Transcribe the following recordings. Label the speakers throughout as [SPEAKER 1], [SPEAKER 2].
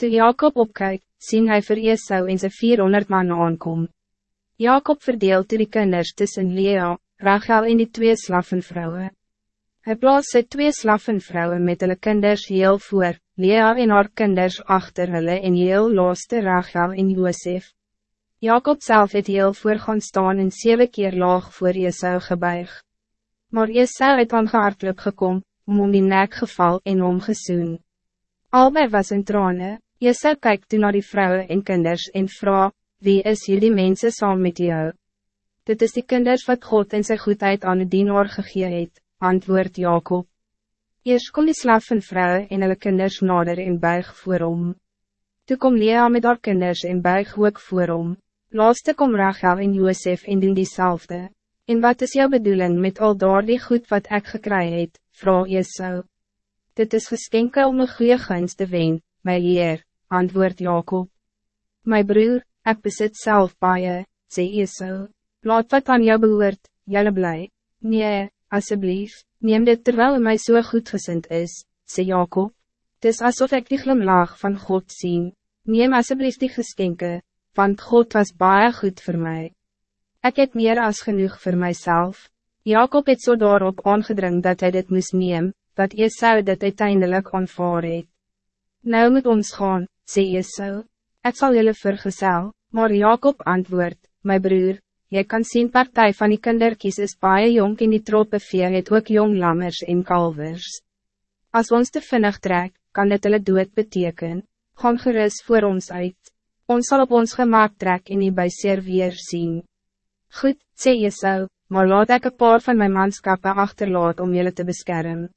[SPEAKER 1] Toe Jacob opkyk, sien hy vir Esau en sy 400 man aankom. Jacob verdeelt die kinders tussen Lea, Rachel en die twee slavenvrouwen. Hij plaas sy twee slavenvrouwen met hulle kinders heel voor, Lea en haar kinders achter hulle en heel laaste Rachel en Josef. Jacob zelf het heel voor gaan staan en zeven keer laag voor Esau gebuig. Maar Esau het aan gehartelijk gekom, om om die nek geval en omgesoen. Albei was in trane, Esau kyk toe naar die vrouwen en kinders en vraag, wie is jullie mensen saam met jou? Dit is die kinders wat God en sy goedheid aan die dienaar gegee het, antwoord Jacob. Eers kom die slavenvrou en hulle kinders nader en buig voor hom. Toe kom Lea met haar kinders en buig ook voor hom. Laaste kom Rachel en Josef en doen diezelfde. En wat is jouw bedoeling met al daar die goed wat ik gekry het, vrouw Esau? Dit is geskenke om een goede gunst te wen, my heer, antwoord Jacob. My broer, ik bezit zelf baie, sê Esau. Laat wat aan jou behoort, jylle bly. Nee, alsjeblieft, neem dit terwijl mij zo so goed gezind is, sê Jacob. Het is alsof ik die glimlach van God zie. Neem alsjeblieft die geskenke, want God was baie goed voor mij. Ik heb meer als genoeg voor mijzelf. Jacob het zo so daarop aangedring dat hij dit moest neem, dat Esau dit uiteindelijk aanvaar het. Nou moet ons gaan, sê Esau. Ik zal jullie vergezel, maar Jacob antwoord, mijn broer, je kan zien partij van die kinderkies is baie jong in die troppe vee het ook jong lammers en kalvers. Als ons te vinnig trek, kan dit hulle dood beteken, gaan gerust voor ons uit. Ons zal op ons gemaakt trek en die by seer weer sien. Goed, sê so, maar laat ik een paar van mijn manskappen achterlaat om jullie te beschermen.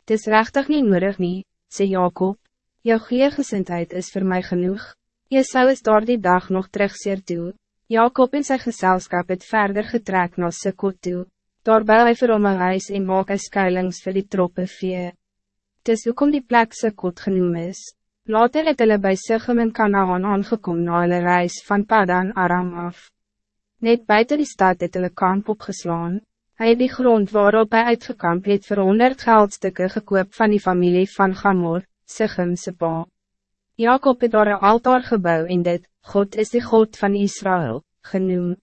[SPEAKER 1] Het is rechtig niet nodig nie, sê Jacob. Jou geergezindheid is voor mij genoeg. Esau is daar die dag nog terug zeer toe. Jacob en sy geselskap het verder getrek na Sukkot toe. Daar bel hy vir hom een huis en maak hy skuilings vir die troppe vee. Dis hoekom die plek Sukkot genoem is. Later het hulle by Sigem in Kanaan aangekom na hulle reis van Padan Aram af. Net buiten die stad het hulle kamp opgeslaan. Hij het die grond waarop hij uitgekamp het vir 100 geldstukken gekoop van die familie van Gamor, Sigem pa. Jacob het daar een altaar gebouw in dit, God is de God van Israël, genoemd.